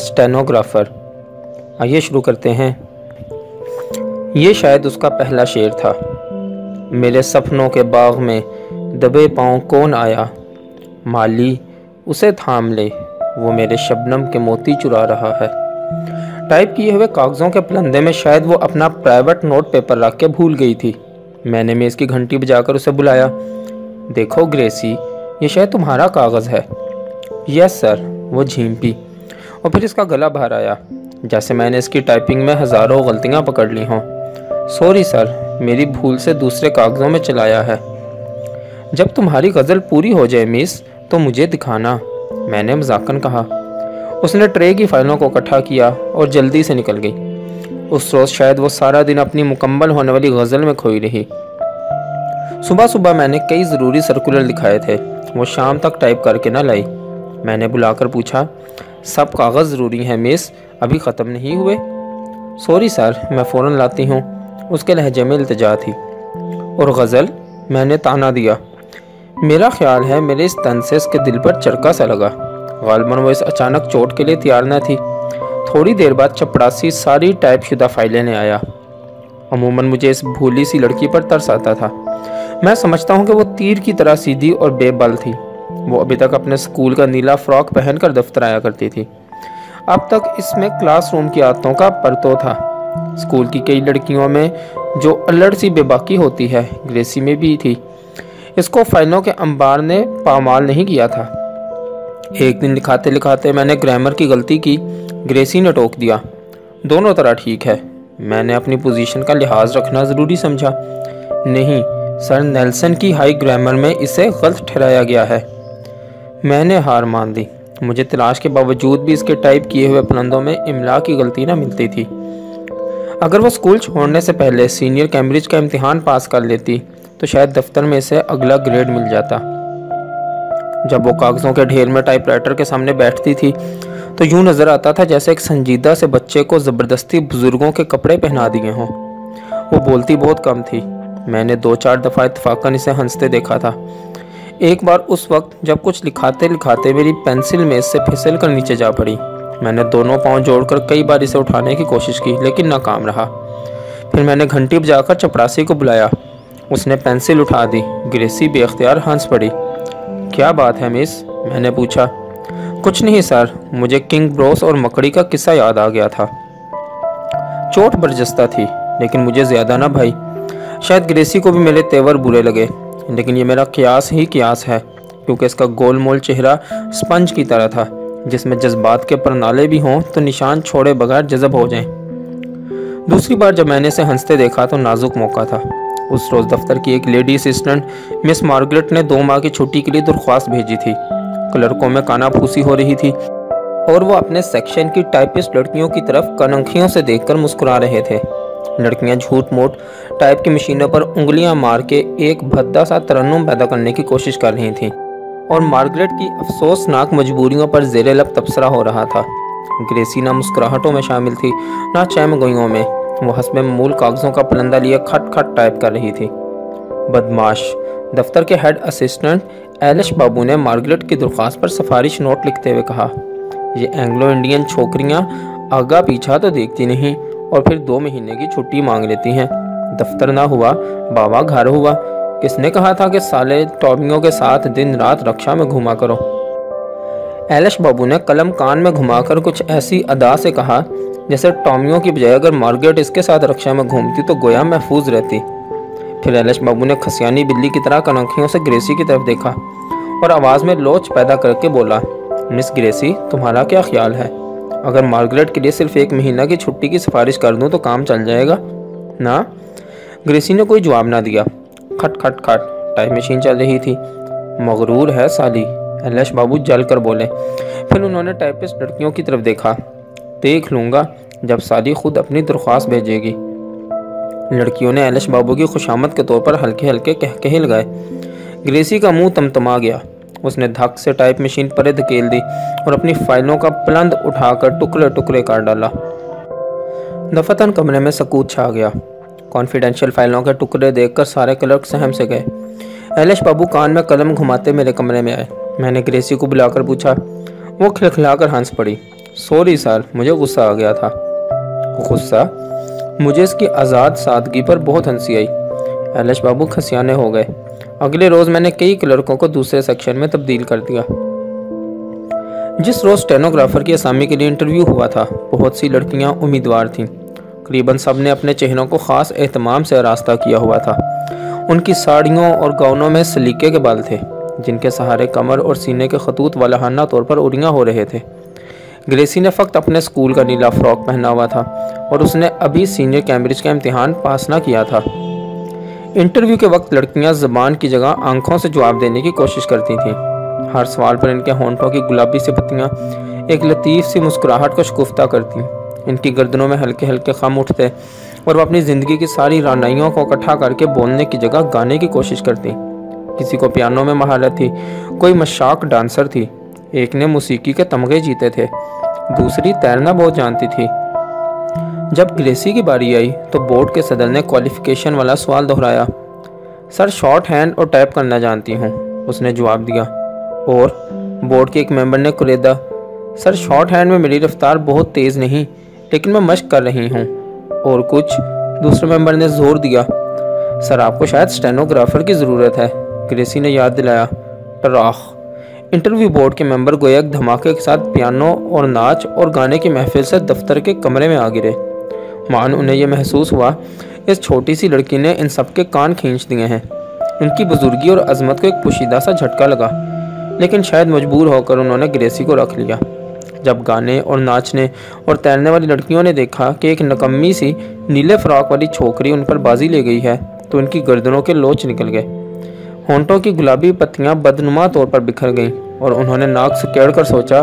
Stenographer. آئیے شروع کرتے ہیں۔ یہ شاید اس کا پہلا شعر تھا۔ میرے سپنوں کے باغ میں دبے پاؤں کون آیا؟ مالی، اسے تھام لے۔ وہ میرے شبنم کے موتی چرا رہا ہے۔ ٹائپ کیے ہوئے کاغذوں کے پلندے میں شاید وہ اپنا پرائیوٹ نوٹ پیپر رکھ کے بھول گئی تھی۔ میں نے میز کی گھنٹی بجا کر اسے بلایا۔ دیکھو گریسی، یہ شاید تمہارا کاغذ ہے۔ یس سر، وہ جھیم پی اور پھر اس کا گلا بھر آیا، جیسے میں نے اس کی ٹائپنگ میں ہزاروں غلطیاں پکڑ لی ہوں۔ سوری سر میری بھول سے دوسرے کاغذوں میں چلایا ہے۔ جب تمہاری غزل پوری ہو جائے میس تو مجھے دکھانا، میں نے مذاکن کہا۔ اس نے ٹرے کی فائلوں کو اکٹھا کیا اور جلدی سے نکل گئی۔ اس روز شاید وہ سارا دن اپنی مکمل ہونے والی غزل میں کھوئی رہی۔ صبح صبح میں نے کئی ضروری سرکولر لکھائے تھے۔ وہ شام تک ٹائپ کر کے نہ لائی۔ میں نے بلا کر پوچھا سب کاغذ ضروری ہیں مس ابھی ختم نہیں ہوئے۔ سوری سر، میں فوراً لاتی ہوں۔ اس کے لہجے میں التجا تھی۔ اور غزل، میں نے تانا دیا۔ میرا خیال ہے میرے اس تن سے اس کے دل پر چرکا سا لگا۔ غالباً وہ اس اچانک چوٹ کے لیے تیار نہ تھی۔ تھوڑی دیر بعد چپڑاسی ساری ٹائپ شدہ فائلیں نے آیا۔ عموماً مجھے اس بھولی سی لڑکی پر ترس آتا تھا۔ میں سمجھتا ہوں کہ وہ تیر کی طرح سیدھی اور بے بل تھی۔ وہ ابھی تک اپنے سکول کا نیلا فراک پہن کر دفتر آیا کرتی تھی۔ اب تک اس میں کلاس روم کی عادتوں کا پرتو تھا۔ سکول کی کئی لڑکیوں میں جو الڑ سی بے باقی ہوتی ہے، گریسی میں بھی تھی۔ اس کو فائلوں کے انبار نے پامال نہیں کیا تھا۔ ایک دن لکھاتے لکھاتے میں نے گرامر کی غلطی کی، گریسی نے ٹوک دیا۔ دونوں طرح ٹھیک ہے۔ میں نے اپنی پوزیشن کا لحاظ رکھنا ضروری سمجھا۔ نہیں، سر نیلسن کی ہائی گرامر میں اسے غلط ٹھہرایا گیا ہے۔ میں نے ہار مان دی۔ مجھے تلاش کے باوجود بھی اس کے ٹائپ کیے ہوئے پلندوں میں املا کی غلطی نہ ملتی تھی۔ اگر وہ سکول چھوڑنے سے پہلے سینئر کیمبرج کا امتحان پاس کر لیتی، تو شاید دفتر میں اسے اگلا گریڈ مل جاتا۔ جب وہ کاغذوں کے ڈھیر میں ٹائپ رائٹر کے سامنے بیٹھتی تھی، تو یوں نظر آتا تھا جیسے ایک سنجیدہ سے بچے کو زبردستی بزرگوں کے کپڑے پہنا دیے ہوں۔ وہ بولتی بہت کم تھی۔ میں نے دو چار دفعہ اتفاقاً اسے ہنستے دیکھا تھا۔ ایک بار اس وقت جب کچھ لکھاتے لکھاتے میری پینسل میں اس سے پھسل کر نیچے جا پڑی۔ میں نے دونوں پاؤں جوڑ کر کئی بار اسے اٹھانے کی کوشش کی، لیکن ناکام رہا۔ پھر میں نے گھنٹی بجا کر چپڑاسی کو بلایا۔ اس نے پینسل اٹھا دی۔ گریسی بے اختیار ہنس پڑی۔ کیا بات ہے مس؟ میں نے پوچھا۔ کچھ نہیں سر، مجھے کنگ بروس اور مکڑی کا قصہ یاد آ گیا تھا۔ چوٹ برجستہ تھی، لیکن مجھے زیادہ نہ بھائی۔ شاید گریسی کو بھی میرے تیور برے لگے۔ لیکن یہ میرا قیاس ہی قیاس ہے، کیونکہ اس کا گول مول چہرہ سپنج کی طرح تھا۔ جس میں جذبات کے پرنالے بھی ہوں تو نشان چھوڑے بغیر جذب ہو جائیں۔ دوسری بار جب میں نے اسے ہنستے دیکھا تو نازک موقع تھا۔ اس روز دفتر کی ایک لیڈی اسسٹنٹ مس مارگریٹ نے دو ماہ کی چھٹی کے لیے درخواست بھیجی تھی۔ کلرکوں میں کانا پھوسی ہو رہی تھی اور وہ اپنے سیکشن کی ٹائپسٹ لڑکیوں کی طرف کننکھیوں سے دیکھ کر مسکرا رہے تھے۔ لڑکیاں جھوٹ موٹ ٹائپ کی مشینوں پر انگلیاں مار کے ایک بھدا سا ترنم پیدا کرنے کی کوشش کر رہی تھیں۔ اور مارگریٹ کی افسوسناک مجبوریوں پر زیر لب تبصرہ ہو رہا تھا۔ گریسی نہ مسکراہٹوں میں شامل تھی، نہ چیم گوئیوں میں۔ وہ حسب مول کاغذوں کا پلندہ لیے کھٹ کھٹ ٹائپ کر رہی تھی۔ بدماش۔ دفتر کے ہیڈ اسسٹنٹ ایلش بابو نے مارگریٹ کی درخواست پر سفارش نوٹ لکھتے ہوئے کہا، یہ اینگلو انڈین چھوکریاں آگا پیچھا تو دیکھتی نہیں اور پھر دو مہینے کی چھٹی مانگ لیتی ہیں۔ دفتر نہ ہوا، بابا گھر ہوا۔ کس نے کہا تھا کہ سالے ٹومیوں کے ساتھ دن رات رکشا میں گھوما کرو؟ ایلش بابو نے قلم کان میں گھما کر کچھ ایسی ادا سے کہا جیسے ٹومیوں کی بجائے اگر مارگریٹ اس کے ساتھ رکشا میں گھومتی تو گویا محفوظ رہتی۔ پھر ایلش بابو نے کھسیانی بلی کی طرح کنکھیوں سے گریسی کی طرف دیکھا اور آواز میں لوچ پیدا کر کے بولا، مس گریسی، تمہارا کیا خیال ہے؟ اگر مارگریٹ کے لیے صرف ایک مہینہ کی چھٹی کی سفارش کر دوں تو کام چل جائے گا۔ نا گریسی نے کوئی جواب نہ دیا۔ کھٹ کھٹ کھٹ، ٹائم مشین چل رہی تھی۔ مغرور ہے سالی۔ ایلش بابو جل کر بولے، پھر انہوں نے ٹائپسٹ لڑکیوں کی طرف دیکھا۔ دیکھ لوں گا جب سالی خود اپنی درخواست بھیجے گی۔ لڑکیوں نے ایلش بابو کی خوشامد کے طور پر ہلکے ہلکے کہہ لگائے۔ گریسی کا منہ تمتما گیا۔ اس نے دھک سے ٹائپ مشین پرے دھکیل دی اور اپنی فائلوں کا پلند اٹھا کر ٹکڑے ٹکڑے کر ڈالا۔ دفتن کمرے میں سکوت چھا گیا۔ کانفیڈینشیل فائلوں کے ٹکڑے دیکھ کر سارے کلرک سہم سے گئے۔ ایلش بابو کان میں قلم گھماتے میرے کمرے میں آئے۔ میں نے گریسی کو بلا کر پوچھا، وہ کھلکھلا کر ہنس پڑی۔ سوری سر، مجھے غصہ آ گیا تھا۔ غصہ؟ مجھے اس کی آزاد سادگی پر بہت ہنسی آئی۔ ایلش بابو کھسیانے ہو گئے۔ اگلے روز میں نے کئی کلرکوں کو دوسرے سیکشن میں تبدیل کر دیا۔ جس روز سٹینوگرافر کی اسامی کے لیے انٹرویو ہوا تھا، بہت سی لڑکیاں امیدوار تھیں۔ قریباً سب نے اپنے چہروں کو خاص اہتمام سے راستہ کیا ہوا تھا۔ ان کی ساڑیوں اور گاؤنوں میں سلیقے کے بال تھے، جن کے سہارے کمر اور سینے کے خطوط والہانہ طور پر اڑیاں ہو رہے تھے۔ گریسی نے فقط اپنے سکول کا نیلا فراک پہنا ہوا تھا اور اس نے ابھی سینئر کیمبرج کا امتحان پاس نہ کیا تھا۔ انٹرویو کے وقت لڑکیاں زبان کی جگہ آنکھوں سے جواب دینے کی کوشش کرتی تھیں۔ ہر سوال پر ان کے ہونٹوں کی گلابی سے پتیاں، ایک لطیف سی مسکراہٹ کو شکفتہ کرتی۔ ان کی گردنوں میں ہلکے ہلکے خم اٹھتے اور وہ اپنی زندگی کی ساری رانائیوں کو اکٹھا کر کے بولنے کی جگہ گانے کی کوشش کرتی۔ کسی کو پیانوں میں مہارت تھی، کوئی مشاق ڈانسر تھی۔ ایک نے موسیقی کے تمغے جیتے تھے، دوسری تیرنا بہت جانتی تھی۔ جب گریسی کی باری آئی تو بورڈ کے صدر نے کوالیفیکیشن والا سوال دہرایا۔ سر شارٹ ہینڈ اور ٹائپ کرنا جانتی ہوں، اس نے جواب دیا۔ اور بورڈ کے ایک ممبر نے کریدا سر شارٹ ہینڈ میں میری رفتار بہت تیز نہیں، لیکن میں مشق کر رہی ہوں۔ اور کچھ دوسرے ممبر نے زور دیا۔ سر، آپ کو شاید سٹینوگرافر کی ضرورت ہے۔ گریسی نے یاد دلایا۔ راخ انٹرویو بورڈ کے ممبر گویا ایک دھماکے کے ساتھ پیانو اور ناچ اور گانے کی محفل سے دفتر کے کمرے میں آ گرے۔ مان انہیں یہ محسوس ہوا، اس چھوٹی سی لڑکی نے ان سب کے کان کھینچ دیے ہیں۔ ان کی بزرگی اور عظمت کو ایک پوشیدہ سا جھٹکا لگا، لیکن شاید مجبور ہو کر انہوں نے گریسی کو رکھ لیا۔ جب گانے اور ناچنے اور تیرنے والی لڑکیوں نے دیکھا کہ ایک نکمی سی نیلے فراق والی چھوکری ان پر بازی لے گئی ہے، تو ان کی گردنوں کے لوچ نکل گئے۔ ہونٹوں کی گلابی پتیاں بدنما طور پر بکھر گئیں اور انہوں نے ناک سے کیڑ کر سوچا،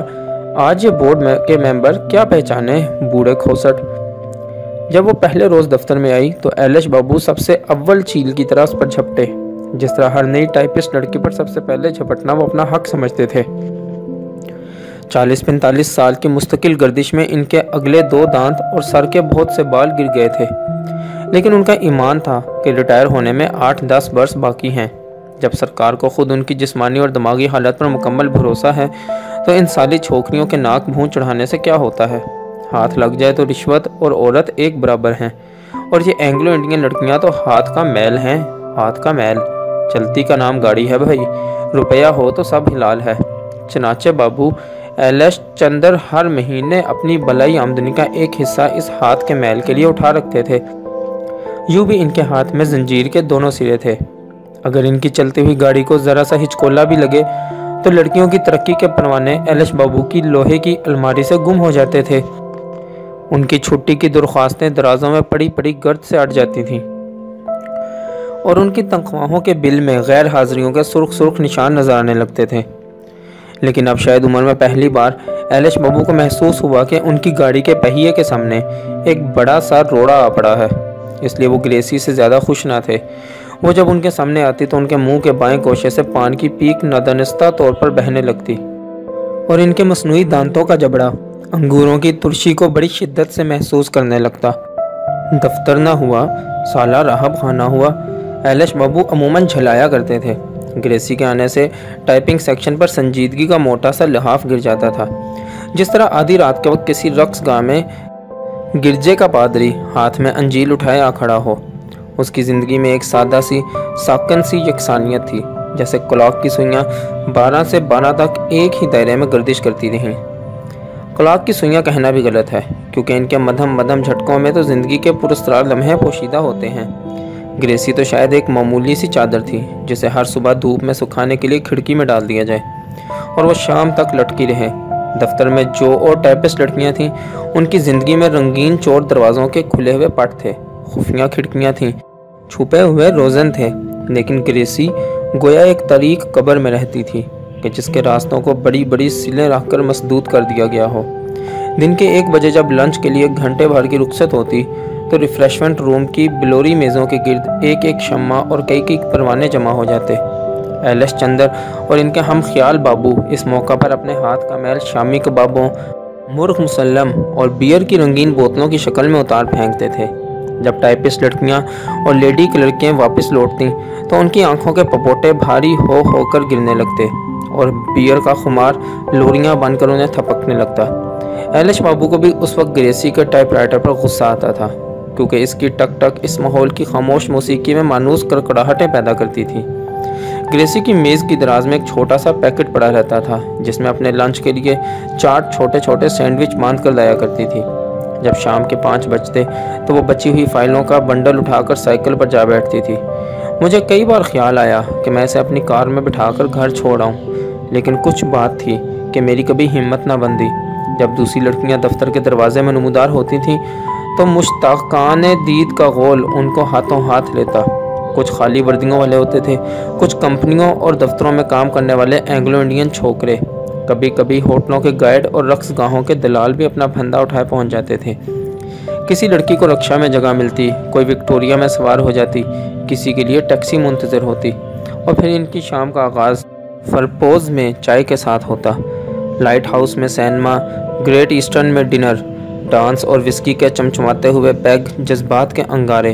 آج یہ بورڈ کے ممبر کیا پہچانے، بوڑھے کھوسٹ۔ جب وہ پہلے روز دفتر میں آئی تو ایلش بابو سب سے اول چیل کی طرح اس پر جھپٹے۔ جس طرح ہر نئی ٹائپسٹ لڑکی پر سب سے پہلے جھپٹنا وہ اپنا حق سمجھتے تھے۔ چالیس پینتالیس سال کی مستقل گردش میں ان کے اگلے دو دانت اور سر کے بہت سے بال گر گئے تھے۔ لیکن ان کا ایمان تھا کہ ریٹائر ہونے میں آٹھ دس برس باقی ہیں۔ جب سرکار کو خود ان کی جسمانی اور دماغی حالت پر مکمل بھروسہ ہے تو ان سالی چھوکریوں کے ناک بھون چڑھانے سے کیا ہوتا ہے؟ ہاتھ لگ جائے تو رشوت اور عورت ایک برابر ہیں۔ اور یہ اینگلو انڈین لڑکیاں تو ہاتھ کا میل ہیں، ہاتھ کا میل۔ چلتی کا نام گاڑی ہے بھائی۔ روپیہ ہو تو سب ہلال ہے۔ چنانچہ بابو ایلش چندر ہر مہینے اپنی بلائی آمدنی کا ایک حصہ اس ہاتھ کے میل کے لیے اٹھا رکھتے تھے۔ یوں بھی ان کے ہاتھ میں زنجیر کے دونوں سرے تھے۔ اگر ان کی چلتی ہوئی گاڑی کو ذرا سا ہچکولا بھی لگے تو لڑکیوں کی ترقی کے پروانے ایلش بابو کی لوہے کی الماری سے گم ہو جاتے تھے۔ ان کی چھٹی کی درخواستیں درازوں میں پڑی پڑی گرد سے اٹھ جاتی تھیں۔ اور ان کی تنخواہوں کے بل میں غیر حاضریوں کے سرخ سرخ نشان نظر آنے لگتے تھے۔ لیکن اب شاید عمر میں پہلی بار ایلش بابو کو محسوس ہوا کہ ان کی گاڑی کے پہیے کے سامنے ایک بڑا سا روڑا آ پڑا ہے۔ اس لیے وہ گریسی سے زیادہ خوش نہ تھے۔ وہ جب ان کے سامنے آتی تو ان کے منہ کے بائیں کوشے سے پان کی پیک ندنستہ طور پر بہنے لگتی۔ اور ان کے مصنوعی دانتوں کا جبڑا۔ انگوروں کی ترشی کو بڑی شدت سے محسوس کرنے لگتا۔ دفتر نہ ہوا، سالہ راہب خانہ ہوا۔ ایلش بابو عموماً جھلایا کرتے تھے۔ گریسی کے آنے سے ٹائپنگ سیکشن پر سنجیدگی کا موٹا سا لحاف گر جاتا تھا۔ جس طرح آدھی رات کے وقت کسی رقص گاہ میں گرجے کا پادری ہاتھ میں انجیل اٹھائے آ کھڑا ہو۔ اس کی زندگی میں ایک سادہ سی، ساکن سی یکسانیت تھی، جیسے کلاک کی سوئیاں بارہ سے بارہ تک ایک ہی دائرے میں گردش کرتی رہیں۔ کلاک کی سوئیاں کہنا بھی غلط ہے، کیونکہ ان کے مدھم مدھم جھٹکوں میں تو زندگی کے پرسترار لمحے پوشیدہ ہوتے ہیں۔ گریسی تو شاید ایک معمولی سی چادر تھی، جسے ہر صبح دھوپ میں سکھانے کے لیے کھڑکی میں ڈال دیا جائے، اور وہ شام تک لٹکی رہے۔ دفتر میں جو اور ٹیپس لڑکیاں تھیں، ان کی زندگی میں رنگین چور دروازوں کے کھلے ہوئے پٹ تھے، خفیہ کھڑکیاں تھیں، چھپے ہوئے روزن تھے، لیکن گریسی گویا ایک طریق قبر میں رہتی تھی۔ کہ جس کے راستوں کو بڑی بڑی سلیں رکھ کر مسدود کر دیا گیا ہو۔ دن کے ایک بجے جب لنچ کے لیے گھنٹے بھر کی رخصت ہوتی، تو ریفریشمنٹ روم کی بلوری میزوں کے گرد ایک ایک شمع اور کئی کئی پروانے جمع ہو جاتے۔ ایلش چندر اور ان کے ہم خیال بابو اس موقع پر اپنے ہاتھ کا میل شامی کبابوں، مرغ مسلم اور بیئر کی رنگین بوتلوں کی شکل میں اتار پھینکتے تھے۔ جب ٹائپسٹ لڑکیاں اور لیڈی کی لڑکیاں واپس لوٹتیں، تو ان کی آنکھوں کے پپوٹے بھاری ہو ہو کر گرنے لگتے۔ اور بیئر کا خمار لوریاں بن کر انہیں تھپکنے لگتا۔ ایلش بابو کو بھی اس وقت گریسی کے ٹائپ رائٹر پر غصہ آتا تھا، کیونکہ اس کی ٹک ٹک اس ماحول کی خاموش موسیقی میں مانوس کڑکڑاہٹیں پیدا کرتی تھی گریسی کی میز کی دراز میں ایک چھوٹا سا پیکٹ پڑا رہتا تھا، جس میں اپنے لنچ کے لیے چار چھوٹے چھوٹے سینڈوچ باندھ کر لایا کرتی تھی۔ جب شام کے پانچ بجتے تو وہ بچی ہوئی فائلوں کا بنڈل اٹھا کر سائیکل پر جا بیٹھتی تھی۔ مجھے کئی بار خیال آیا کہ میں اسے اپنی کار میں بٹھا کر گھر چھوڑ آؤں، لیکن کچھ بات تھی کہ میری کبھی ہمت نہ بندی۔ جب دوسری لڑکیاں دفتر کے دروازے میں نمودار ہوتی تھیں، تو مشتاقان دید کا غول ان کو ہاتھوں ہاتھ لیتا۔ کچھ خالی وردیوں والے ہوتے تھے، کچھ کمپنیوں اور دفتروں میں کام کرنے والے اینگلو انڈین چھوکرے۔ کبھی کبھی ہوٹلوں کے گائیڈ اور رقص گاہوں کے دلال بھی اپنا پھندہ اٹھائے پہنچ جاتے تھے۔ کسی لڑکی کو رکشہ میں جگہ ملتی، کوئی وکٹوریا میں سوار ہو جاتی، کسی کے لیے ٹیکسی منتظر ہوتی، اور پھر ان کی شام کا آغاز فرپوز میں چائے کے ساتھ ہوتا۔ لائٹ ہاؤس میں سینما، گریٹ ایسٹرن میں ڈنر، ڈانس اور وسکی کے چمچماتے ہوئے پیگ جذبات کے انگارے،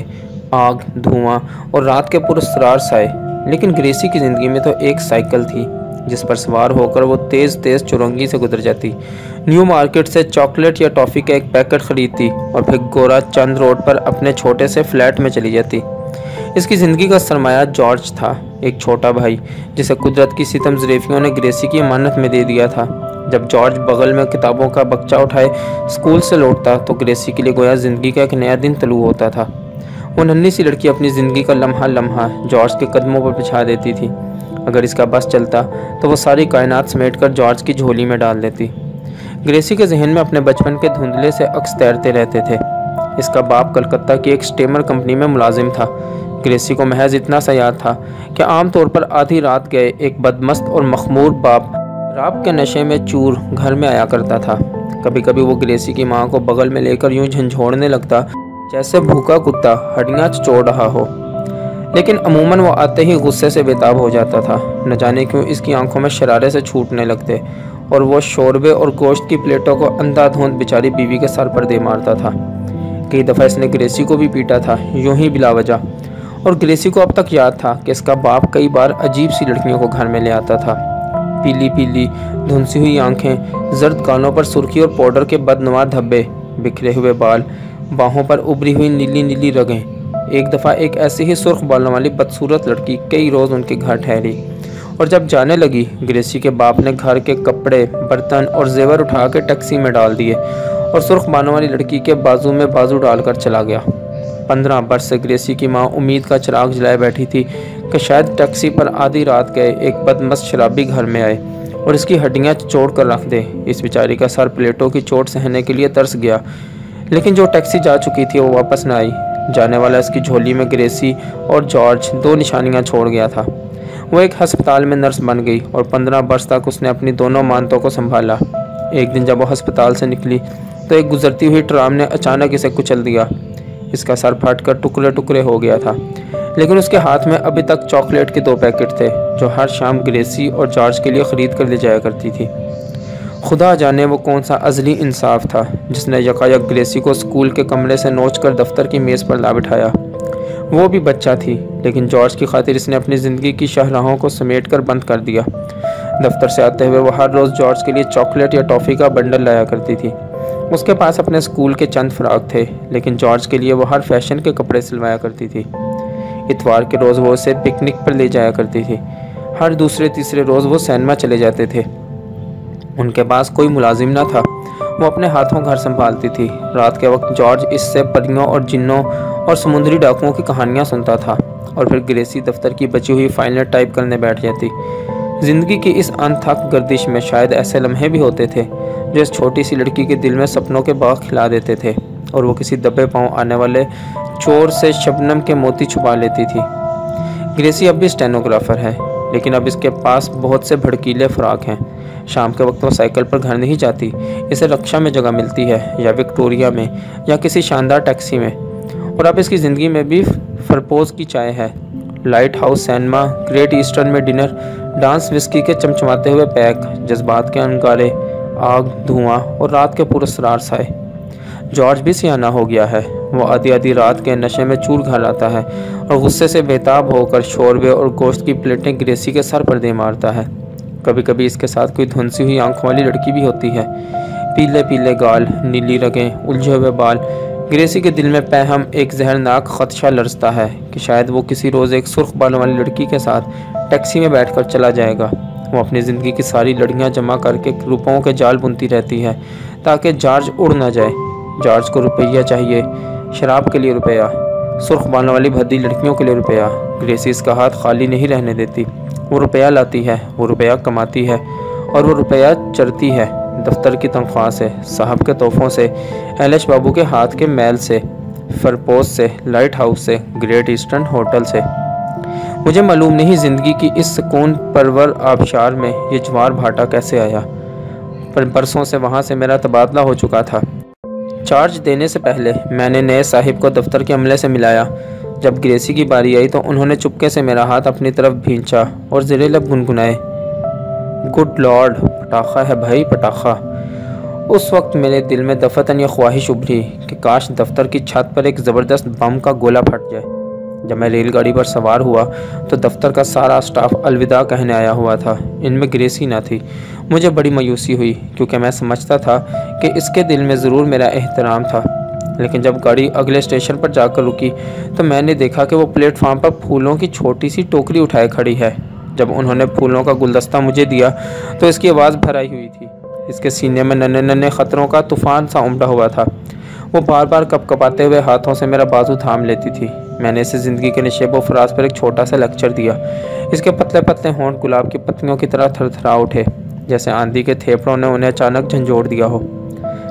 آگ، دھواں اور رات کے پرسرار سائے۔ لیکن گریسی کی زندگی میں تو ایک سائیکل تھی۔ جس پر سوار ہو کر وہ تیز تیز چرنگی سے گزر جاتی۔ نیو مارکیٹ سے چاکلیٹ یا ٹافی کا ایک پیکٹ خریدتی اور پھر گورا چند روڈ پر اپنے چھوٹے سے فلیٹ میں چلی جاتی۔ اس کی زندگی کا سرمایہ جارج تھا، ایک چھوٹا بھائی، جسے قدرت کی ستم ظریفیوں نے گریسی کی امانت میں دے دیا تھا۔ جب جارج بغل میں کتابوں کا بکچہ اٹھائے اسکول سے لوٹتا تو گریسی کے لیے گویا زندگی کا ایک نیا دن طلوع ہوتا تھا۔ وہ ننھی سی لڑکی اپنی زندگی کا لمحہ لمحہ جارج کے قدموں پر بچھا دیتی تھی۔ اگر اس کا بس چلتا تو وہ ساری کائنات سمیٹ کر جارج کی جھولی میں ڈال دیتی۔ گریسی کے ذہن میں اپنے بچپن کے دھندلے سے عکس تیرتے رہتے تھے۔ اس کا باپ کلکتہ کی ایک سٹیمر کمپنی میں ملازم تھا۔ گریسی کو محض اتنا سا یاد تھا کہ عام طور پر آدھی رات گئے ایک بدمست اور مخمور باپ راب کے نشے میں چور گھر میں آیا کرتا تھا۔ کبھی کبھی وہ گریسی کی ماں کو بغل میں لے کر یوں جھنجھوڑنے لگتا جیسے بھوکا کتا ہڈیاں چوڑ رہا ہو۔ لیکن عموماً وہ آتے ہی غصے سے بےتاب ہو جاتا تھا۔ نہ جانے کیوں اس کی آنکھوں میں شرارے سے چھوٹنے لگتے اور وہ شوربے اور گوشت کی پلیٹوں کو اندھا دھوند بیچاری بیوی کے سر پر دے مارتا تھا۔ کئی دفعہ اس نے گریسی کو بھی پیٹا تھا، یوں ہی بلا وجہ اور گریسی کو اب تک یاد تھا کہ اس کا باپ کئی بار عجیب سی لڑکیوں کو گھر میں لے آتا تھا۔ پیلی پیلی، دھنسی ہوئی آنکھیں، زرد گانوں پر سرخی اور پاؤڈر کے بدنما دھبے، بکھرے ہوئے بال، باہوں پر ابری ہوئی نیلی نیلی رگیں۔ ایک دفعہ ایک ایسی ہی سرخ بالوں والی بدصورت لڑکی کئی روز ان کے گھر ٹھہری اور جب جانے لگی، گریسی کے باپ نے گھر کے کپڑے، برتن اور زیور اٹھا کے ٹیکسی میں ڈال دیے اور سرخ بانوں والی لڑکی کے بازو میں بازو ڈال کر چلا گیا۔ پندرہ برس سے گریسی کی ماں امید کا چراغ جلائے بیٹھی تھی کہ شاید ٹیکسی پر آدھی رات گئے ایک بدمست شرابی گھر میں آئے اور اس کی ہڈیاں چوڑ کر رکھ دے۔ اس بیچاری کا سر پلیٹوں کی چوٹ سہنے کے لیے ترس گیا، لیکن جو ٹیکسی جا چکی تھی وہ واپس نہ آئی۔ جانے والا اس کی جھولی میں گریسی اور جارج دو نشانیاں چھوڑ گیا تھا۔ وہ ایک ہسپتال میں نرس بن گئی اور پندرہ برس تک اس نے اپنی دونوں مانتوں کو سنبھالا۔ ایک دن جب وہ ہسپتال سے نکلی تو ایک گزرتی ہوئی ٹرام نے اچانک اسے کچل دیا۔ اس کا سر پھٹ کر ٹکڑے ٹکڑے ہو گیا تھا۔ لیکن اس کے ہاتھ میں ابھی تک چاکلیٹ کے دو پیکٹ تھے جو ہر شام گریسی اور جارج کے لیے خرید کر لے جایا کرتی تھی۔ خدا جانے وہ کون سا ازلی انصاف تھا جس نے یکایک گریسی کو اسکول کے کمرے سے نوچ کر دفتر کی میز پر لا بٹھایا وہ بھی بچہ تھی، لیکن جارج کی خاطر اس نے اپنی زندگی کی شاہراہوں کو سمیٹ کر بند کر دیا۔ دفتر سے آتے ہوئے وہ ہر روز جارج کے لیے چاکلیٹ یا ٹافی کا بنڈل لایا کرتی تھی۔ اس کے پاس اپنے اسکول کے چند فراغ تھے، لیکن جارج کے لیے وہ ہر فیشن کے کپڑے سلوایا کرتی تھی۔ اتوار کے روز وہ اسے پکنک پر لے جایا کرتی تھی۔ ہر دوسرے تیسرے روز وہ سینما چلے جاتے تھے۔ ان کے پاس کوئی ملازم نہ تھا۔ وہ اپنے ہاتھوں گھر سنبھالتی تھی۔ رات کے وقت جارج اس سے پریوں اور جنوں اور سمندری ڈاکوؤں کی کہانیاں سنتا تھا اور پھر گریسی دفتر کی بچی ہوئی فائلیں ٹائپ کرنے بیٹھ جاتی۔ زندگی کی اس انتھک گردش میں شاید ایسے لمحے بھی ہوتے تھے جو اس چھوٹی سی لڑکی کے دل میں سپنوں کے باغ کھلا دیتے تھے اور وہ کسی دبے پاؤں آنے والے چور سے شبنم کے موتی چھپا لیتی تھی۔ گریسی اب بھی اسٹینوگرافر ہے، لیکن اب اس کے پاس بہت سے بھڑکیلے فراق ہیں۔ شام کے وقت وہ سائیکل پر گھر نہیں جاتی، اسے رکشا میں جگہ ملتی ہے یا وکٹوریا میں یا کسی شاندار ٹیکسی میں۔ اور اب اس کی زندگی میں بھی فرپوز کی چائے ہے۔ Light house, cinema, Great Eastern میں ڈنر، ڈانس، وسکی کے چمچماتے ہوئے پیک، جذبات کے انگارے، آگ، دھواں اور رات کے پرسرار سائے۔ جارج بھی سیانہ ہو گیا ہے۔ وہ آدھی آدھی رات کے نشے میں چور گھر آتا ہے اور غصے سے بےتاب ہو کر شوربے اور گوشت کی پلیٹیں گریسی کے سر پر دے مارتا ہے۔ کبھی کبھی اس کے ساتھ کوئی دھنسی ہوئی آنکھوں والی لڑکی بھی ہوتی ہے۔ پیلے پیلے گال، نیلی رگیں، الجھے ہوئے بال۔ گریسی کے دل میں پہم ایک زہرناک خدشہ لرزتا ہے کہ شاید وہ کسی روز ایک سرخ بالوں والی لڑکی کے ساتھ ٹیکسی میں بیٹھ کر چلا جائے گا۔ وہ اپنی زندگی کی ساری لڑکیاں جمع کر کے روپوں کے جال بنتی رہتی ہے تاکہ جارج اڑ نہ جائے۔ جارج کو روپیہ چاہیے، شراب کے لیے روپیہ، سرخ بالوں والی بھدی لڑکیوں کے لیے روپیہ۔ گریسی اس کا ہاتھ خالی نہیں رہنے دیتی۔ وہ روپیہ لاتی ہے، وہ روپیہ کماتی ہے اور وہ روپیہ چرتی ہے۔ دفتر کی تنخواہ سے، صاحب کے تحفوں سے، ایلش بابو کے ہاتھ کے میل سے، فرپوز سے، لائٹ ہاؤس سے، گریٹ ایسٹرن ہوٹل سے۔ مجھے معلوم نہیں زندگی کی اس سکون پرور آبشار میں یہ جوار بھاٹا کیسے آیا۔ پر برسوں سے وہاں سے میرا تبادلہ ہو چکا تھا۔ چارج دینے سے پہلے میں نے نئے صاحب کو دفتر کے عملے سے ملایا۔ جب گریسی کی باری آئی تو انہوں نے چپکے سے میرا ہاتھ اپنی طرف بھینچا اور زیر لب گنگنائے۔ گڈ لارڈ، پٹاخہ ہے بھائی، پٹاخہ۔ اس وقت میرے دل میں دفتن یہ خواہش ابھری کہ کاش دفتر کی چھت پر ایک زبردست بم کا گولہ پھٹ جائے۔ جب میں ریل گاڑی پر سوار ہوا تو دفتر کا سارا سٹاف الوداع کہنے آیا ہوا تھا۔ ان میں گریسی نہ تھی۔ مجھے بڑی مایوسی ہوئی کیونکہ میں سمجھتا تھا کہ اس کے دل میں ضرور میرا احترام تھا۔ لیکن جب گاڑی اگلے اسٹیشن پر جا کر رکی تو میں نے دیکھا کہ وہ پلیٹ فارم پر پھولوں کی چھوٹی سی ٹوکری اٹھائے کھڑی ہے۔ جب انہوں نے پھولوں کا گلدستہ مجھے دیا تو اس کی آواز بھرائی ہوئی تھی۔ اس کے سینے میں ننے ننے خطروں کا طوفان سا عمدہ ہوا تھا۔ وہ بار بار کپ کپاتے ہوئے ہاتھوں سے میرا بازو تھام لیتی تھی۔ میں نے اسے زندگی کے نشیب و فراز پر ایک چھوٹا سا لیکچر دیا۔ اس کے پتلے پتلے ہونٹ گلاب کی پتنیوں کی طرح تھر تھرا اٹھے۔ جیسے آندھی کے تھیپڑوں نے انہیں اچانک جھنجھوڑ دیا ہو۔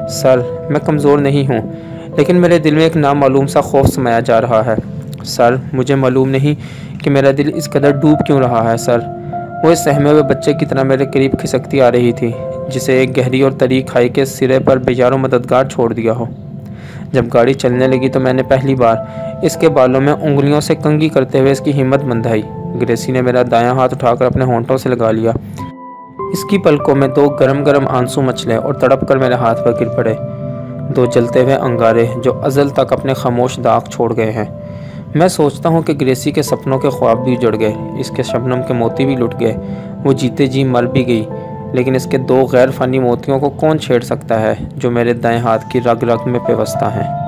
سر، میں کمزور نہیں ہوں۔ لیکن میرے دل میں ایک نامعلوم سا خوف سمایا جا رہا ہے۔ سر، مجھے معلوم نہیں کہ میرا دل اس قدر ڈوب کیوں رہا ہے، سر۔ وہ اس سہمے ہوئے بچے کی طرح میرے قریب کھسکتی آ رہی تھی، جسے ایک گہری اور تری کھائی کے سرے پر بیجار و مددگار چھوڑ دیا ہو۔ جب گاڑی چلنے لگی تو میں نے پہلی بار اس کے بالوں میں انگلیوں سے کنگی کرتے ہوئے اس کی ہمت بندھائی۔ گریسی نے میرا دایاں ہاتھ اٹھا کر اپنے ہونٹوں سے لگا لیا۔ اس کی پلکوں میں دو گرم گرم آنسو مچلے اور تڑپ کر میرے ہاتھ پر گر پڑے۔ دو جلتے ہوئے انگارے جو ازل تک اپنے خاموش داغ چھوڑ گئے ہیں۔ میں سوچتا ہوں کہ گریسی کے سپنوں کے خواب بھی جڑ گئے، اس کے شبنم کے موتی بھی لٹ گئے، وہ جیتے جی مر بھی گئی، لیکن اس کے دو غیر فانی موتیوں کو کون چھیڑ سکتا ہے جو میرے دائیں ہاتھ کی رگ رگ میں پیوستہ ہیں؟